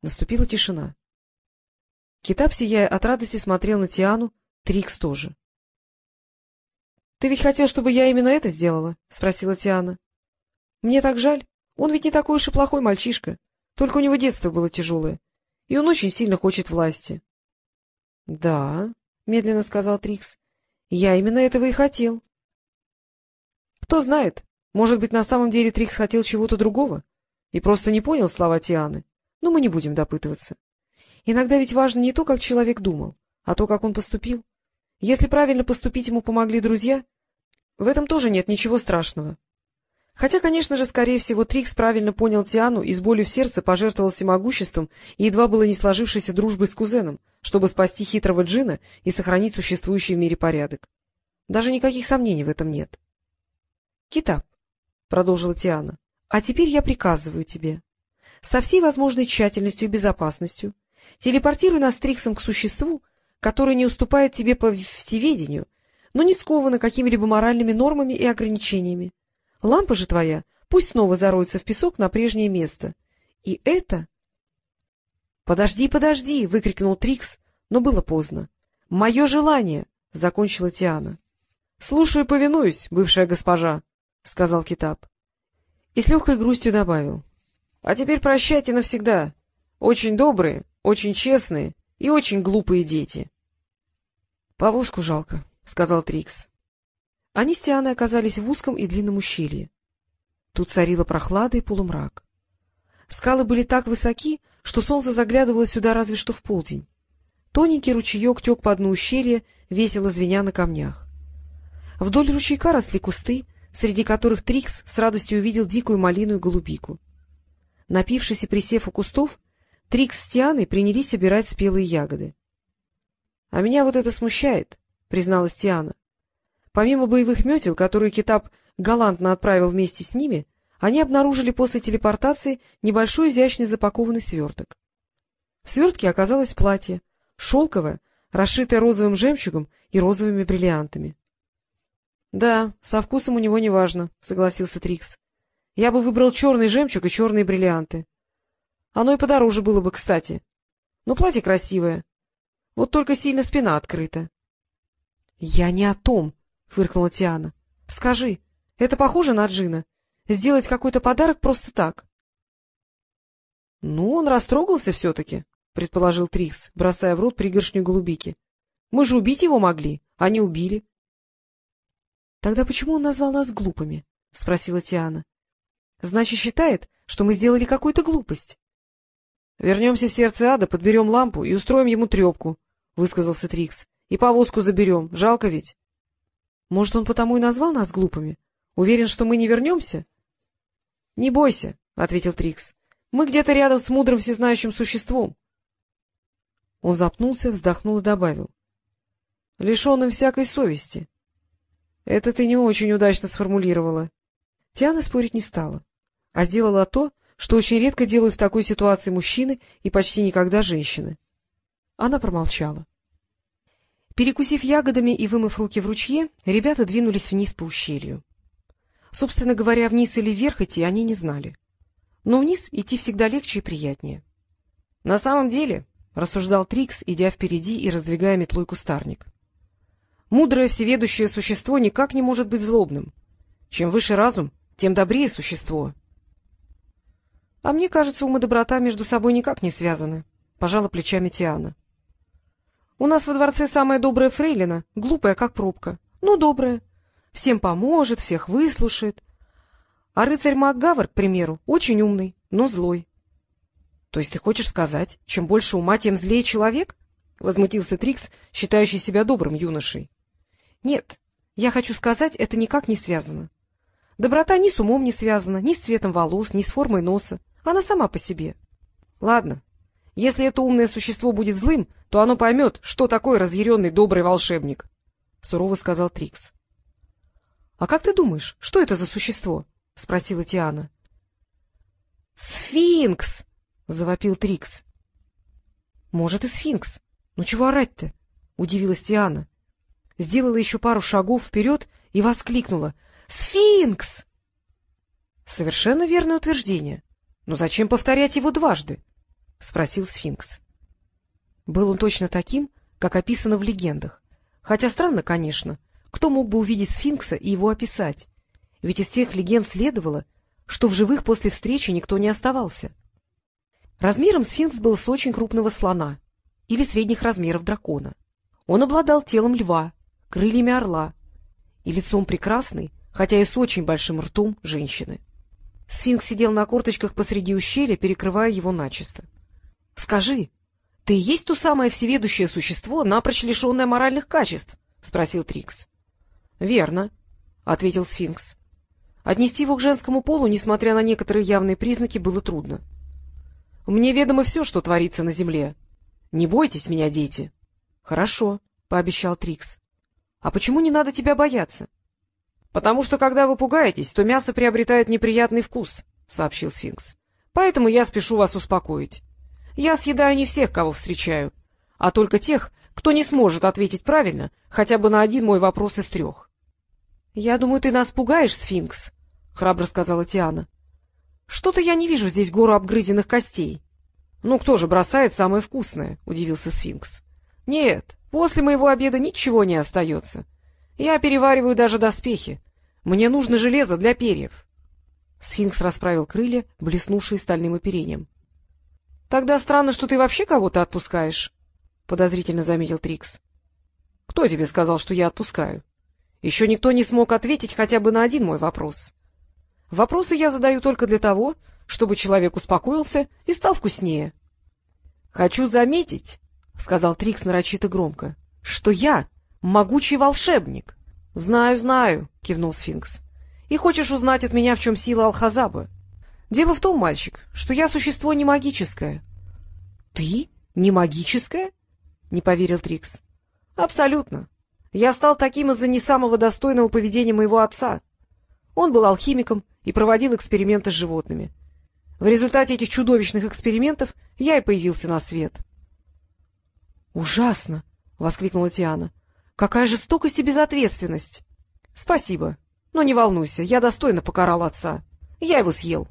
Наступила тишина. Китап, сияя от радости, смотрел на Тиану, Трикс тоже. — Ты ведь хотел, чтобы я именно это сделала? — спросила Тиана. — Мне так жаль. Он ведь не такой уж и плохой мальчишка. Только у него детство было тяжелое. И он очень сильно хочет власти. — Да, — медленно сказал Трикс, — я именно этого и хотел. — Кто знает, может быть, на самом деле Трикс хотел чего-то другого и просто не понял слова Тианы. Но мы не будем допытываться. Иногда ведь важно не то, как человек думал, а то, как он поступил. Если правильно поступить ему помогли друзья, в этом тоже нет ничего страшного. Хотя, конечно же, скорее всего, Трикс правильно понял Тиану и с болью в сердце пожертвовал всемогуществом и едва было не сложившейся дружбой с кузеном, чтобы спасти хитрого джина и сохранить существующий в мире порядок. Даже никаких сомнений в этом нет. — Китап, — продолжила Тиана, — а теперь я приказываю тебе со всей возможной тщательностью и безопасностью телепортируй нас Триксом к существу, которое не уступает тебе по всеведению, но не сковано какими-либо моральными нормами и ограничениями. Лампа же твоя пусть снова зароется в песок на прежнее место. И это... — Подожди, подожди! — выкрикнул Трикс, но было поздно. — Мое желание! — закончила Тиана. — Слушаю и повинуюсь, бывшая госпожа, — сказал Китап. И с легкой грустью добавил. — А теперь прощайте навсегда. Очень добрые, очень честные и очень глупые дети. — Повозку жалко, — сказал Трикс. Они с Тианой оказались в узком и длинном ущелье. Тут царила прохлада и полумрак. Скалы были так высоки, что солнце заглядывало сюда разве что в полдень. Тоненький ручеек тек по дну ущелья, весело звеня на камнях. Вдоль ручейка росли кусты, среди которых Трикс с радостью увидел дикую малину и голубику. Напившись и присев у кустов, Трикс с Тианой принялись собирать спелые ягоды. — А меня вот это смущает, — призналась Тиана. Помимо боевых метел, которые Китап галантно отправил вместе с ними, они обнаружили после телепортации небольшой изящный запакованный сверток. В свертке оказалось платье, шелковое, расшитое розовым жемчугом и розовыми бриллиантами. — Да, со вкусом у него неважно, — согласился Трикс. — Я бы выбрал черный жемчуг и черные бриллианты. Оно и подороже было бы, кстати. Но платье красивое. Вот только сильно спина открыта. — Я не о том, — фыркнула Тиана. — Скажи, это похоже на Джина? Сделать какой-то подарок просто так? — Ну, он растрогался все-таки, — предположил Трикс, бросая в рот пригоршню голубики. — Мы же убить его могли, а не убили. — Тогда почему он назвал нас глупыми? — спросила Тиана. — Значит, считает, что мы сделали какую-то глупость. — Вернемся в сердце ада, подберем лампу и устроим ему трепку, — высказался Трикс. — И повозку заберем. Жалко ведь. — Может, он потому и назвал нас глупыми? Уверен, что мы не вернемся? — Не бойся, — ответил Трикс. — Мы где-то рядом с мудрым всезнающим существом. Он запнулся, вздохнул и добавил. — Лишенным всякой совести. — Это ты не очень удачно сформулировала. Тиана спорить не стала, а сделала то, что очень редко делают в такой ситуации мужчины и почти никогда женщины. Она промолчала. Перекусив ягодами и вымыв руки в ручье, ребята двинулись вниз по ущелью. Собственно говоря, вниз или вверх идти они не знали. Но вниз идти всегда легче и приятнее. — На самом деле, — рассуждал Трикс, идя впереди и раздвигая метлой кустарник, — мудрое всеведущее существо никак не может быть злобным. Чем выше разум, тем добрее существо. —— А мне кажется, ум и доброта между собой никак не связаны, — пожала плечами Тиана. — У нас во дворце самая добрая фрейлина, глупая, как пробка, но добрая. Всем поможет, всех выслушает. А рыцарь МакГавр, к примеру, очень умный, но злой. — То есть ты хочешь сказать, чем больше ума, тем злее человек? — возмутился Трикс, считающий себя добрым юношей. — Нет, я хочу сказать, это никак не связано. Доброта ни с умом не связана, ни с цветом волос, ни с формой носа. Она сама по себе. Ладно, если это умное существо будет злым, то оно поймет, что такое разъяренный добрый волшебник, — сурово сказал Трикс. — А как ты думаешь, что это за существо? — спросила Тиана. — Сфинкс! — завопил Трикс. — Может, и сфинкс. Ну чего орать-то? — удивилась Тиана. Сделала еще пару шагов вперед и воскликнула. — Сфинкс! Совершенно верное утверждение. Но зачем повторять его дважды? — спросил сфинкс. Был он точно таким, как описано в легендах. Хотя странно, конечно, кто мог бы увидеть сфинкса и его описать? Ведь из всех легенд следовало, что в живых после встречи никто не оставался. Размером сфинкс был с очень крупного слона или средних размеров дракона. Он обладал телом льва, крыльями орла и лицом прекрасной, хотя и с очень большим ртом, женщины. Сфинкс сидел на корточках посреди ущелья, перекрывая его начисто. — Скажи, ты и есть то самое всеведущее существо, напрочь лишенное моральных качеств? — спросил Трикс. — Верно, — ответил сфинкс. Отнести его к женскому полу, несмотря на некоторые явные признаки, было трудно. — Мне ведомо все, что творится на земле. Не бойтесь меня, дети. — Хорошо, — пообещал Трикс. — А почему не надо тебя бояться? — Потому что, когда вы пугаетесь, то мясо приобретает неприятный вкус, — сообщил сфинкс. — Поэтому я спешу вас успокоить. Я съедаю не всех, кого встречаю, а только тех, кто не сможет ответить правильно хотя бы на один мой вопрос из трех. — Я думаю, ты нас пугаешь, сфинкс, — храбро сказала Тиана. — Что-то я не вижу здесь гору обгрызенных костей. — Ну, кто же бросает самое вкусное? — удивился сфинкс. — Нет, после моего обеда ничего не остается. — я перевариваю даже доспехи. Мне нужно железо для перьев. Сфинкс расправил крылья, блеснувшие стальным оперением. — Тогда странно, что ты вообще кого-то отпускаешь, — подозрительно заметил Трикс. — Кто тебе сказал, что я отпускаю? Еще никто не смог ответить хотя бы на один мой вопрос. Вопросы я задаю только для того, чтобы человек успокоился и стал вкуснее. — Хочу заметить, — сказал Трикс нарочито громко, — что я могучий волшебник. — Знаю, знаю, — кивнул сфинкс. — И хочешь узнать от меня, в чем сила Алхазабы? Дело в том, мальчик, что я существо не магическое. — Ты не магическое? — не поверил Трикс. — Абсолютно. Я стал таким из-за не самого достойного поведения моего отца. Он был алхимиком и проводил эксперименты с животными. В результате этих чудовищных экспериментов я и появился на свет. — Ужасно! — воскликнула Тиана. Какая жестокость и безответственность! — Спасибо. Но не волнуйся, я достойно покарал отца. Я его съел.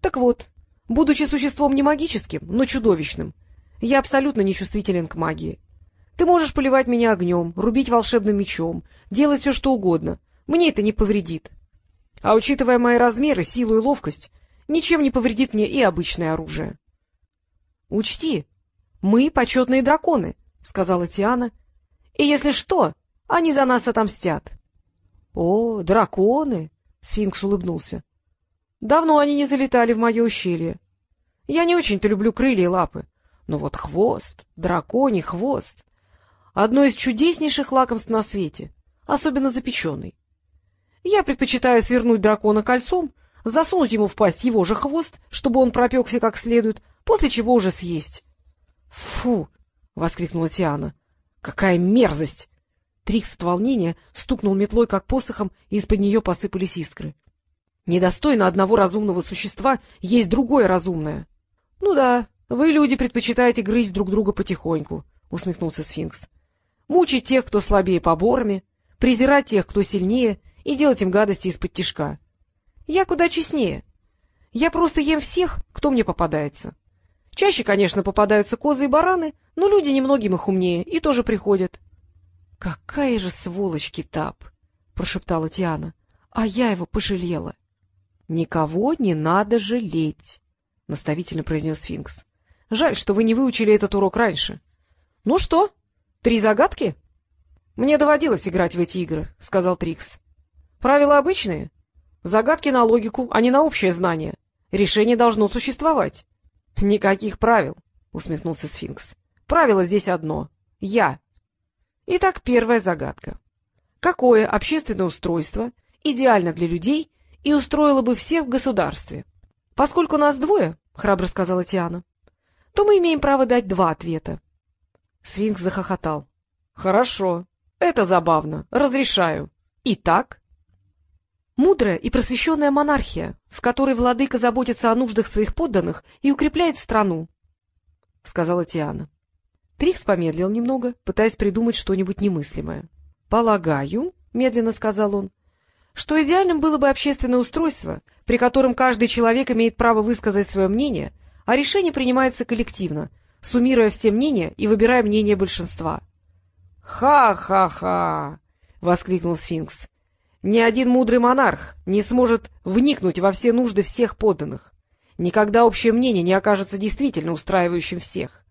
Так вот, будучи существом не магическим, но чудовищным, я абсолютно нечувствителен к магии. Ты можешь поливать меня огнем, рубить волшебным мечом, делать все, что угодно. Мне это не повредит. А учитывая мои размеры, силу и ловкость, ничем не повредит мне и обычное оружие. — Учти, мы почетные драконы, — сказала Тиана, — и если что, они за нас отомстят. — О, драконы! — сфинкс улыбнулся. — Давно они не залетали в мое ущелье. Я не очень-то люблю крылья и лапы, но вот хвост, драконий хвост — одно из чудеснейших лакомств на свете, особенно запеченный. Я предпочитаю свернуть дракона кольцом, засунуть ему в пасть его же хвост, чтобы он пропекся как следует, после чего уже съесть. — Фу! — воскликнула Тиана. Какая мерзость! Трикс от волнения стукнул метлой, как посохом, и из-под нее посыпались искры. Недостойно одного разумного существа есть другое разумное. — Ну да, вы, люди, предпочитаете грызть друг друга потихоньку, — усмехнулся сфинкс. — Мучить тех, кто слабее поборами, презирать тех, кто сильнее, и делать им гадости из-под тишка. Я куда честнее. Я просто ем всех, кто мне попадается. Чаще, конечно, попадаются козы и бараны, но люди немногим их умнее и тоже приходят. — Какая же сволочь Китап! — прошептала Тиана. — А я его пожалела. — Никого не надо жалеть, — наставительно произнес Сфинкс. — Жаль, что вы не выучили этот урок раньше. — Ну что, три загадки? — Мне доводилось играть в эти игры, — сказал Трикс. — Правила обычные. Загадки на логику, а не на общее знание. Решение должно существовать. — Никаких правил, — усмехнулся сфинкс. — Правило здесь одно — я. Итак, первая загадка. Какое общественное устройство идеально для людей и устроило бы всех в государстве? Поскольку нас двое, — храбро сказала Тиана, — то мы имеем право дать два ответа. Сфинкс захохотал. — Хорошо, это забавно, разрешаю. Итак... Мудрая и просвещенная монархия, в которой владыка заботится о нуждах своих подданных и укрепляет страну, — сказала Тиана. Трикс помедлил немного, пытаясь придумать что-нибудь немыслимое. — Полагаю, — медленно сказал он, — что идеальным было бы общественное устройство, при котором каждый человек имеет право высказать свое мнение, а решение принимается коллективно, суммируя все мнения и выбирая мнение большинства. «Ха-ха-ха!» — воскликнул сфинкс. «Ни один мудрый монарх не сможет вникнуть во все нужды всех подданных. Никогда общее мнение не окажется действительно устраивающим всех.